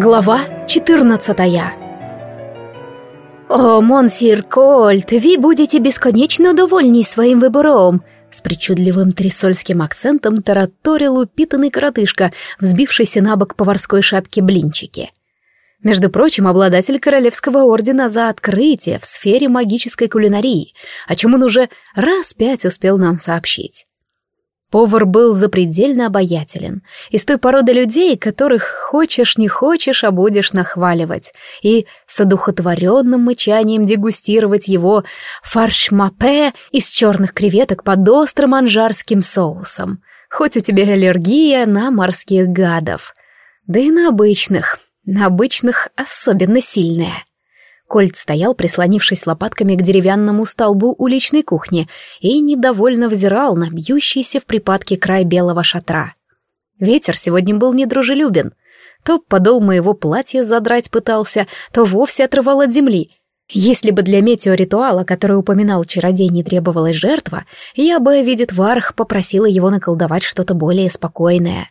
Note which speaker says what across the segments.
Speaker 1: Глава 14 «О, монсир Кольт, вы будете бесконечно довольны своим выбором!» С причудливым трисольским акцентом тараторил упитанный коротышка, взбившийся на бок поварской шапки блинчики. Между прочим, обладатель Королевского ордена за открытие в сфере магической кулинарии, о чем он уже раз пять успел нам сообщить. Повар был запредельно обаятелен, из той породы людей, которых хочешь не хочешь, а будешь нахваливать, и с одухотворенным мычанием дегустировать его фарш-мапе из черных креветок под острым анжарским соусом, хоть у тебя аллергия на морских гадов, да и на обычных, на обычных особенно сильная. Кольт стоял, прислонившись лопатками к деревянному столбу уличной кухни, и недовольно взирал на бьющийся в припадке край белого шатра. Ветер сегодня был недружелюбен. То подол моего платья задрать пытался, то вовсе отрывал от земли. Если бы для метеоритуала, который упоминал чародей, не требовалась жертва, я бы, видит Варх, попросила его наколдовать что-то более спокойное.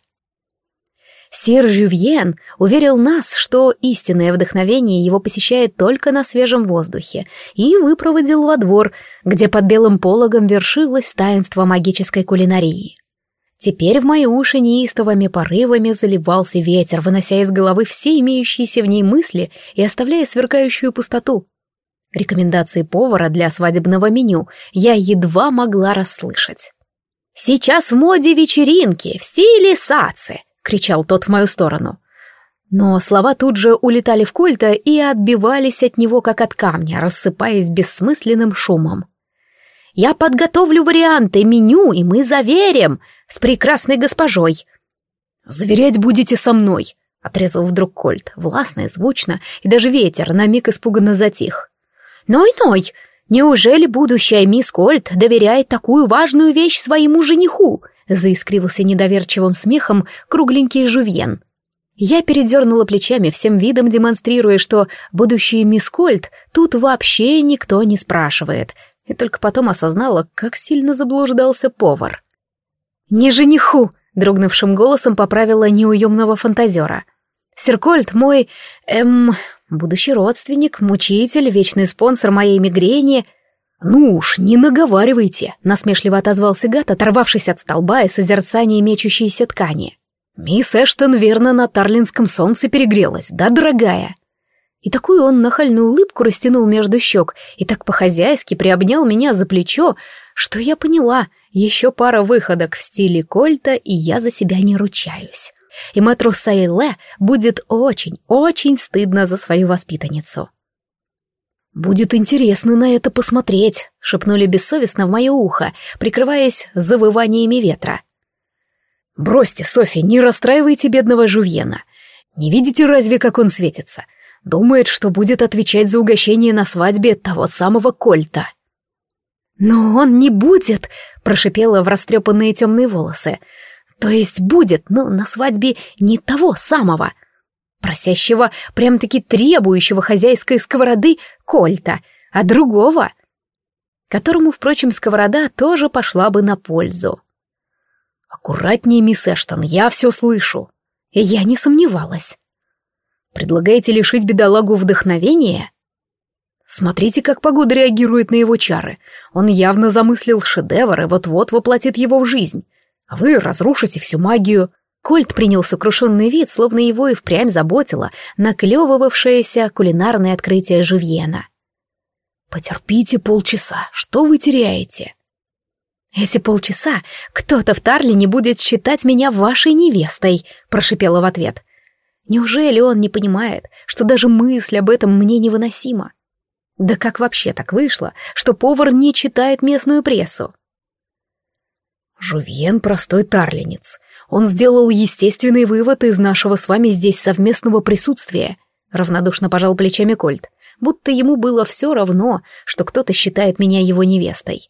Speaker 1: Сир Жювьен уверил нас, что истинное вдохновение его посещает только на свежем воздухе, и выпроводил во двор, где под белым пологом вершилось таинство магической кулинарии. Теперь в мои уши неистовыми порывами заливался ветер, вынося из головы все имеющиеся в ней мысли и оставляя сверкающую пустоту. Рекомендации повара для свадебного меню я едва могла расслышать. «Сейчас в моде вечеринки в стиле сацы», кричал тот в мою сторону. Но слова тут же улетали в кольта и отбивались от него, как от камня, рассыпаясь бессмысленным шумом. «Я подготовлю варианты, меню, и мы заверим с прекрасной госпожой». «Заверять будете со мной», — отрезал вдруг Кольт, властно и звучно, и даже ветер на миг испуганно затих. «Ной-ной, неужели будущая мисс Кольт доверяет такую важную вещь своему жениху?» Заискрился недоверчивым смехом кругленький жувьен. Я передернула плечами, всем видом демонстрируя, что будущий мисс Кольт тут вообще никто не спрашивает, и только потом осознала, как сильно заблуждался повар. «Не жениху!» — дрогнувшим голосом поправила неуемного фантазера. «Серкольт мой, эм, будущий родственник, мучитель, вечный спонсор моей мигрени — «Ну уж, не наговаривайте», — насмешливо отозвался гад, оторвавшись от столба и созерцания мечущейся ткани. «Мисс Эштон верно на Тарлинском солнце перегрелась, да, дорогая?» И такую он нахальную улыбку растянул между щек и так по-хозяйски приобнял меня за плечо, что я поняла, еще пара выходок в стиле Кольта, и я за себя не ручаюсь. И мэтру Сайле будет очень, очень стыдно за свою воспитанницу. «Будет интересно на это посмотреть», — шепнули бессовестно в мое ухо, прикрываясь завываниями ветра. «Бросьте, Софья, не расстраивайте бедного Жувьена. Не видите разве, как он светится? Думает, что будет отвечать за угощение на свадьбе того самого Кольта». «Но он не будет», — прошипела в растрепанные темные волосы. «То есть будет, но на свадьбе не того самого» просящего, прям-таки требующего хозяйской сковороды кольта, а другого, которому, впрочем, сковорода тоже пошла бы на пользу. «Аккуратнее, мисс Эштон, я все слышу». И я не сомневалась. «Предлагаете лишить бедолагу вдохновения?» Смотрите, как погода реагирует на его чары. Он явно замыслил шедевр и вот-вот воплотит его в жизнь. А вы разрушите всю магию. Кольт принял сокрушенный вид, словно его и впрямь заботило наклевывавшееся кулинарное открытие Жювьена. «Потерпите полчаса, что вы теряете?» «Эти полчаса кто-то в Тарлине будет считать меня вашей невестой», — прошипела в ответ. «Неужели он не понимает, что даже мысль об этом мне невыносима? Да как вообще так вышло, что повар не читает местную прессу?» «Жувьен простой тарлинец, он сделал естественный вывод из нашего с вами здесь совместного присутствия. Равнодушно пожал плечами Кольт, будто ему было все равно, что кто-то считает меня его невестой.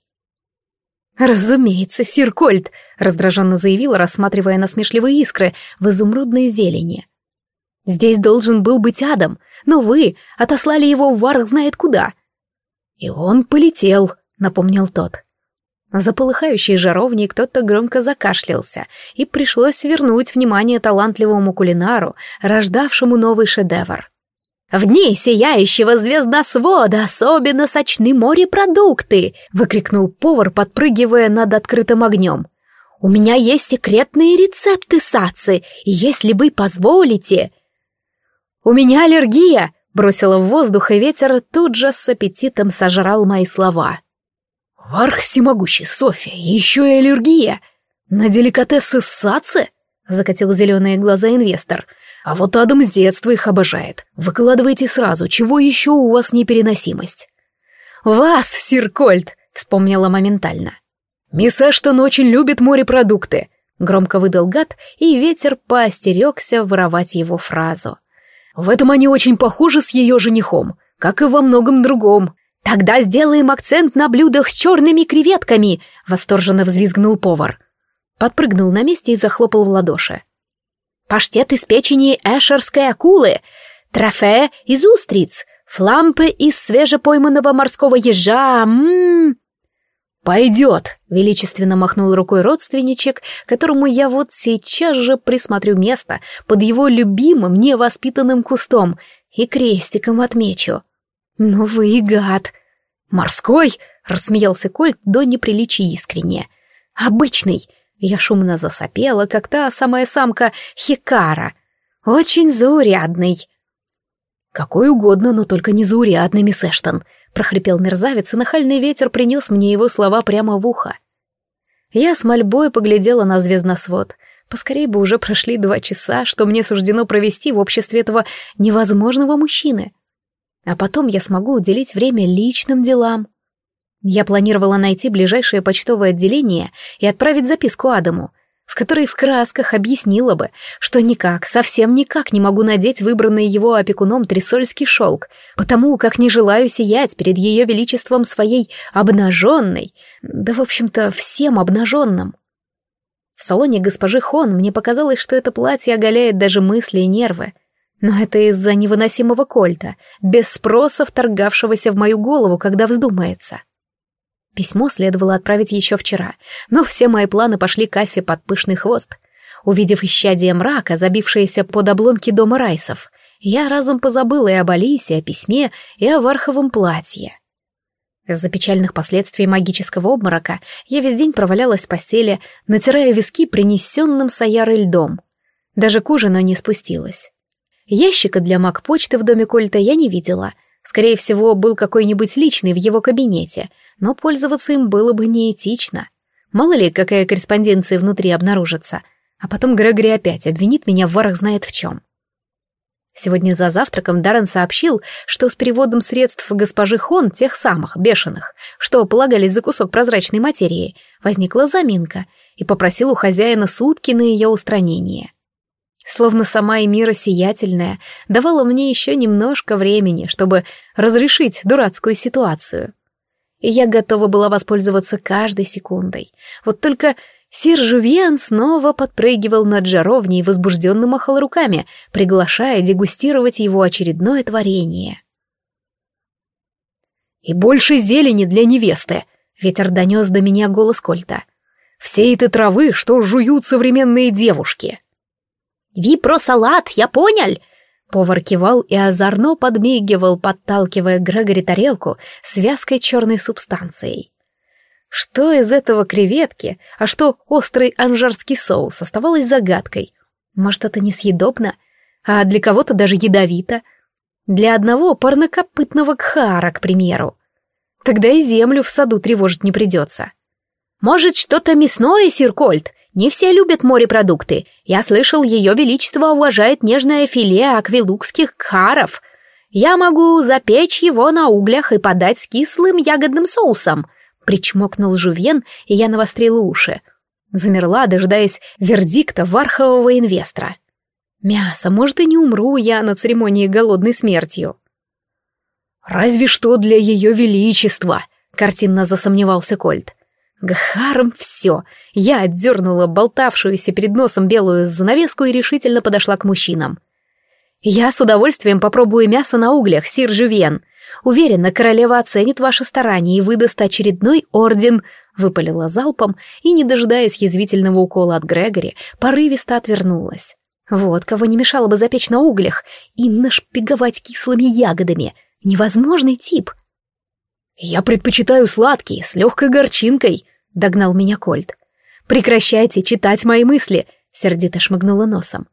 Speaker 1: «Разумеется, сир Кольт», — раздраженно заявила, рассматривая насмешливые искры в изумрудной зелени. «Здесь должен был быть Адам, но вы отослали его в варх знает куда». «И он полетел», — напомнил тот. За полыхающей жаровней кто-то громко закашлялся, и пришлось вернуть внимание талантливому кулинару, рождавшему новый шедевр. «В дни сияющего звездосвода особенно сочны морепродукты!» — выкрикнул повар, подпрыгивая над открытым огнем. «У меня есть секретные рецепты сацы, и если вы позволите...» «У меня аллергия!» — бросила в воздух, и ветер тут же с аппетитом сожрал мои слова.
Speaker 2: «Варх всемогущий, Софья, еще и аллергия! На деликатесы сацы?» — закатил зеленые глаза инвестор. «А вот Адам с детства их обожает. Выкладывайте сразу, чего еще у вас непереносимость?»
Speaker 1: «Вас, сир Кольт!» — вспомнила моментально.
Speaker 2: «Мисс Эштон очень любит морепродукты», — громко выдал гад, и ветер поостерегся воровать его фразу. «В этом они очень похожи с ее женихом, как и во многом другом».
Speaker 1: «Тогда сделаем акцент на блюдах с черными креветками!» — восторженно взвизгнул повар. Подпрыгнул на месте и захлопал в ладоши. «Паштет из печени эшерской акулы, трофе из устриц, флампы из свежепойманного морского ежа, ммм...»
Speaker 2: «Пойдет!» — величественно махнул рукой родственничек, которому я вот сейчас же присмотрю место под его любимым невоспитанным кустом и крестиком отмечу.
Speaker 1: «Ну вы и гад!»
Speaker 2: «Морской?» — рассмеялся Кольт до неприличия искренне. «Обычный!» — я шумно засопела, как та самая самка Хикара. «Очень заурядный!» «Какой угодно, но только не заурядный, мисс Эштон!» — прохрипел мерзавец, и нахальный ветер принес мне его слова прямо в ухо. Я с мольбой поглядела на звездносвод. Поскорей бы уже прошли два часа, что мне суждено провести в обществе этого невозможного мужчины. А потом я смогу уделить время личным делам. Я планировала найти ближайшее почтовое отделение и отправить записку Адаму, в которой в красках объяснила бы, что никак, совсем никак не могу надеть выбранный его опекуном трисольский шелк, потому как не желаю сиять перед ее величеством своей обнаженной, да, в общем-то, всем обнаженным. В салоне госпожи Хон мне показалось, что это платье оголяет даже мысли и нервы, но это из-за невыносимого кольта, без спроса вторгавшегося в мою голову, когда вздумается. Письмо следовало отправить еще вчера, но все мои планы пошли кафе под пышный хвост. Увидев исчадие мрака, забившееся под обломки дома Райсов, я разом позабыла и об Алисе, и о письме, и о варховом платье. Из-за печальных последствий магического обморока я весь день провалялась в постели, натирая виски принесенным Саярой льдом. Даже к ужину не спустилась. Ящика для маг-почты в доме Кольта я не видела. Скорее всего, был какой-нибудь личный в его кабинете, но пользоваться им было бы неэтично. Мало ли, какая корреспонденция внутри обнаружится. А потом Грегори опять обвинит меня в ворах знает в чем. Сегодня за завтраком Даррен сообщил, что с переводом средств госпожи Хон, тех самых, бешеных, что полагались за кусок прозрачной материи, возникла заминка, и попросил у хозяина сутки на ее устранение словно сама Эмира сиятельная, давала мне еще немножко времени, чтобы разрешить дурацкую ситуацию. И я готова была воспользоваться каждой секундой. Вот только сир Жувьян снова подпрыгивал над жаровней и возбужденно махал руками, приглашая дегустировать его очередное творение. «И больше зелени для невесты!» — ветер донес до меня голос Кольта. «Все этой травы, что жуют современные девушки!»
Speaker 1: «Ви-про-салат, я понял!» Повар кивал и озорно подмигивал, подталкивая Грегори тарелку с вязкой черной субстанцией. Что из этого креветки, а что острый анжарский соус, оставалось загадкой. Может, это несъедобно, а для кого-то даже ядовито. Для одного парнокопытного кхара, к примеру. Тогда и землю в саду тревожить не придется. «Может, что-то мясное, сир Кольт?» Не все любят морепродукты. Я слышал, ее величество уважает нежное филе аквилукских кхаров. Я могу запечь его на углях и подать с кислым ягодным соусом. Причмокнул Жувен, и я навострила уши. Замерла, дожидаясь вердикта вархового инвестора. Мясо, может, и не умру я на церемонии голодной смертью.
Speaker 2: «Разве что для ее величества», — картинно засомневался Кольт.
Speaker 1: Гхаром все. Я отдернула болтавшуюся перед носом белую занавеску и решительно подошла к мужчинам. «Я с удовольствием попробую мясо на углях, сир Жювен. Уверена, королева оценит ваши старания и выдаст очередной орден», выпалила залпом и, не дожидаясь язвительного укола от Грегори, порывисто отвернулась. Вот кого не мешало бы запечь на углях и нашпиговать кислыми ягодами. Невозможный тип. «Я предпочитаю сладкие, с легкой горчинкой», — догнал меня Кольт. «Прекращайте читать мои мысли», — сердито шмыгнула носом.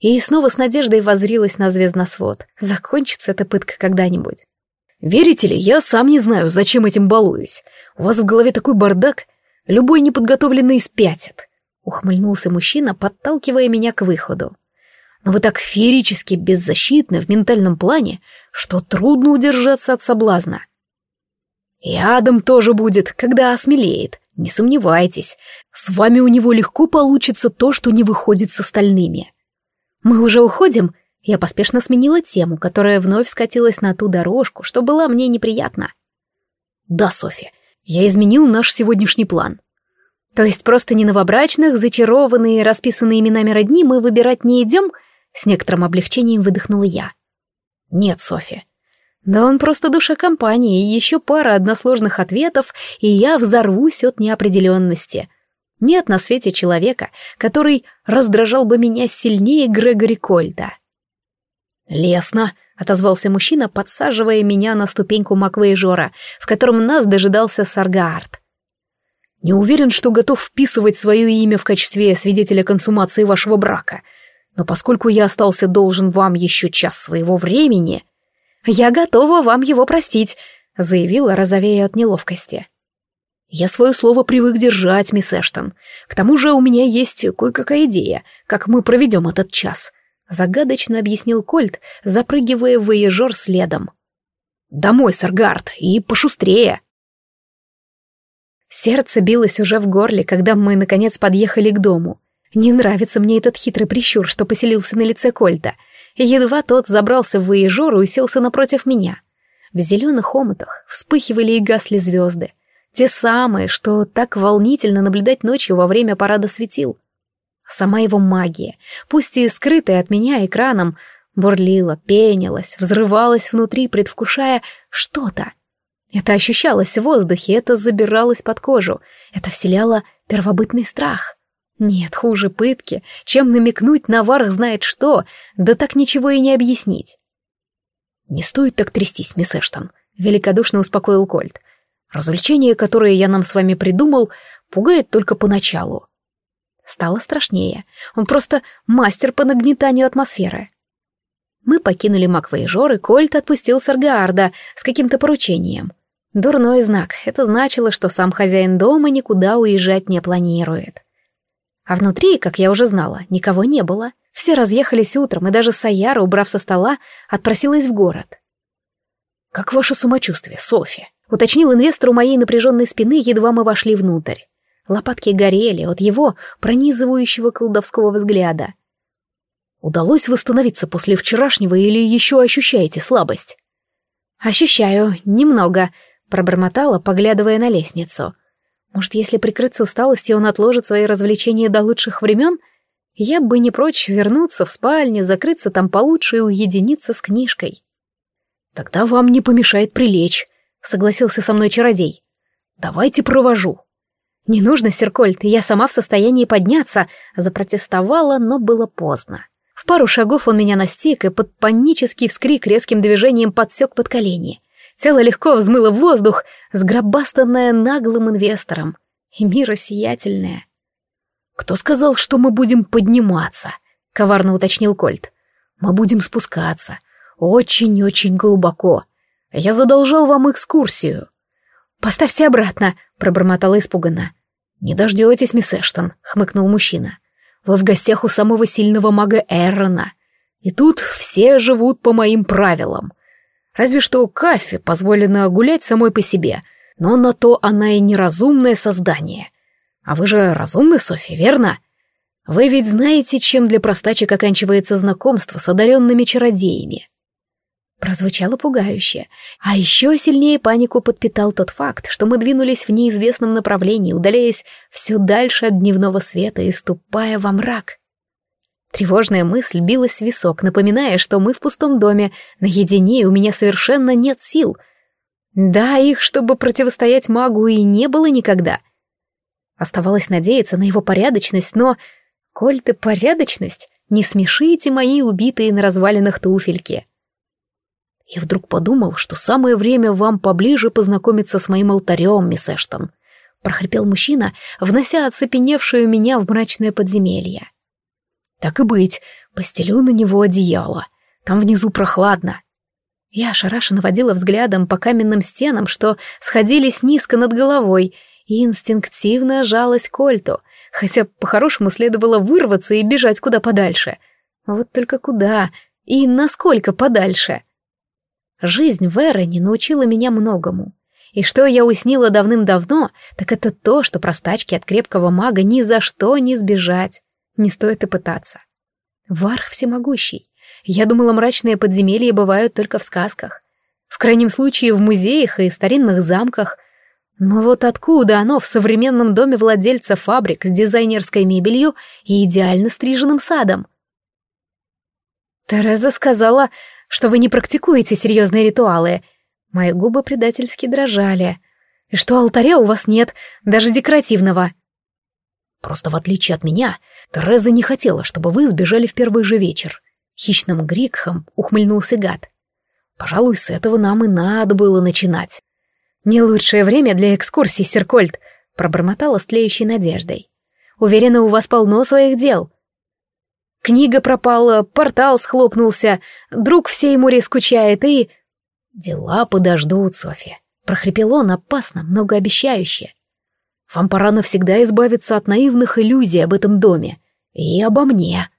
Speaker 1: И снова с надеждой возрилась на звездносвод. Закончится эта пытка когда-нибудь. «Верите ли, я сам не знаю, зачем этим балуюсь. У вас в голове такой бардак, любой неподготовленный спятит. Ухмыльнулся мужчина, подталкивая меня к выходу. Но вы так феерически беззащитны в ментальном плане, что трудно удержаться от соблазна. И Адам тоже будет, когда осмелеет, не сомневайтесь. С вами у него легко получится то, что не выходит с остальными. Мы уже уходим? Я поспешно сменила тему, которая вновь скатилась на ту дорожку, что была мне неприятна. Да, Софья, я изменил наш сегодняшний план. То есть просто не новобрачных, зачарованные, расписанные именами родни мы выбирать не идем? С некоторым облегчением выдохнула я. Нет, Софья. Да он просто душа компании, еще пара односложных ответов, и я взорвусь от неопределенности. Нет на свете человека, который раздражал бы меня сильнее Грегори Кольда. «Лесно», отозвался мужчина, подсаживая меня на ступеньку Маквейжора, в котором нас дожидался Саргаард. «Не уверен, что готов вписывать свое имя в качестве свидетеля консумации вашего брака, но поскольку я остался должен вам еще час своего времени...» «Я готова вам его простить», — заявила, розовея от неловкости. «Я свое слово привык держать, мисс Эштон. К тому же у меня есть кое-какая идея, как мы проведем этот час», Загадочно объяснил Кольт, запрыгивая в воежор следом. «Домой, Саргард, и пошустрее!» Сердце билось уже в горле, когда мы, наконец, подъехали к дому. Не нравится мне этот хитрый прищур, что поселился на лице Кольта. Едва тот забрался в воежор и уселся напротив меня. В зеленых омутах вспыхивали и гасли звезды. Те самые, что так волнительно наблюдать ночью во время парада светил. Сама его магия, пусть и скрытая от меня экраном, бурлила, пенилась, взрывалась внутри, предвкушая что-то. Это ощущалось в воздухе, это забиралось под кожу, это вселяло первобытный страх. Нет, хуже пытки, чем намекнуть на варх знает что, да так ничего и не объяснить. «Не стоит так трястись, мисс Эштон», — великодушно успокоил Кольт. «Развлечение, которое я нам с вами придумал, пугает только поначалу. Стало страшнее. Он просто мастер по нагнетанию атмосферы. Мы покинули Маквейжор, и Кольт отпустил Саргаарда с каким-то поручением. Дурной знак. Это значило, что сам хозяин дома никуда уезжать не планирует. А внутри, как я уже знала, никого не было. Все разъехались утром, и даже Саяра, убрав со стола, отпросилась в город. «Как ваше самочувствие, Софья?» — уточнил инвестор у моей напряженной спины, едва мы вошли внутрь. Лопатки горели от его пронизывающего колдовского взгляда. «Удалось восстановиться после вчерашнего или еще ощущаете слабость?» «Ощущаю, немного», — пробормотала, поглядывая на лестницу. «Может, если прикрыться усталостью, он отложит свои развлечения до лучших времен? Я бы не прочь вернуться в спальню, закрыться там получше и уединиться с книжкой». «Тогда вам не помешает прилечь», — согласился со мной чародей. «Давайте провожу». «Не нужно, Серкольд, я сама в состоянии подняться», — запротестовала, но было поздно. В пару шагов он меня настиг и под панический вскрик резким движением подсек под колени. Тело легко взмыло в воздух, сгробастанное наглым инвестором. И мира сиятельная. «Кто сказал, что мы будем подниматься?» — коварно уточнил Кольт. «Мы будем спускаться. Очень-очень глубоко. Я задолжал вам экскурсию». «Поставьте обратно», — пробормотала испуганно. «Не дождетесь, мисс Эштон», — хмыкнул мужчина. «Вы в гостях у самого сильного мага Эррона. И тут все живут по моим правилам. Разве что Кафе позволено гулять самой по себе, но на то она и неразумное создание. А вы же разумны, Софья, верно? Вы ведь знаете, чем для простачек оканчивается знакомство с одаренными чародеями. Прозвучало пугающе. А еще сильнее панику подпитал тот факт, что мы двинулись в неизвестном направлении, удаляясь все дальше от дневного света и ступая во мрак. Тревожная мысль билась в висок, напоминая, что мы в пустом доме, наедине, и у меня совершенно нет сил. Да, их, чтобы противостоять магу, и не было никогда — Оставалось надеяться на его порядочность, но... Коль ты порядочность, не смешите мои убитые на развалинах туфельки. Я вдруг подумал, что самое время вам поближе познакомиться с моим алтарем, мисс Эштон, прохрипел мужчина, внося оцепеневшую меня в мрачное подземелье. Так и быть, постелю на него одеяло. Там внизу прохладно. Я ошарашенно водила взглядом по каменным стенам, что сходились низко над головой, и инстинктивно жалась Кольту, хотя по-хорошему следовало вырваться и бежать куда подальше. Вот только куда и насколько подальше? Жизнь в Эроне научила меня многому. И что я уснила давным-давно, так это то, что простачки от крепкого мага ни за что не сбежать. Не стоит и пытаться. Варх всемогущий. Я думала, мрачные подземелья бывают только в сказках. В крайнем случае в музеях и старинных замках. Но вот откуда оно в современном доме владельца фабрик с дизайнерской мебелью и идеально стриженным садом? Тереза сказала, что вы не практикуете серьезные ритуалы. Мои губы предательски дрожали. И что алтаря у вас нет, даже декоративного. Просто в отличие от меня, Тереза не хотела, чтобы вы сбежали в первый же вечер. Хищным грикхом ухмыльнулся гад. Пожалуй, с этого нам и надо было начинать. Не лучшее время для экскурсий, Серкольд, пробормотала с тлеющей надеждой. Уверена, у вас полно своих дел. Книга пропала, портал схлопнулся, друг всей море скучает и... Дела подождут, Софья. Прохрипел он опасно, многообещающе. Вам пора навсегда избавиться от наивных иллюзий об этом доме. И обо мне.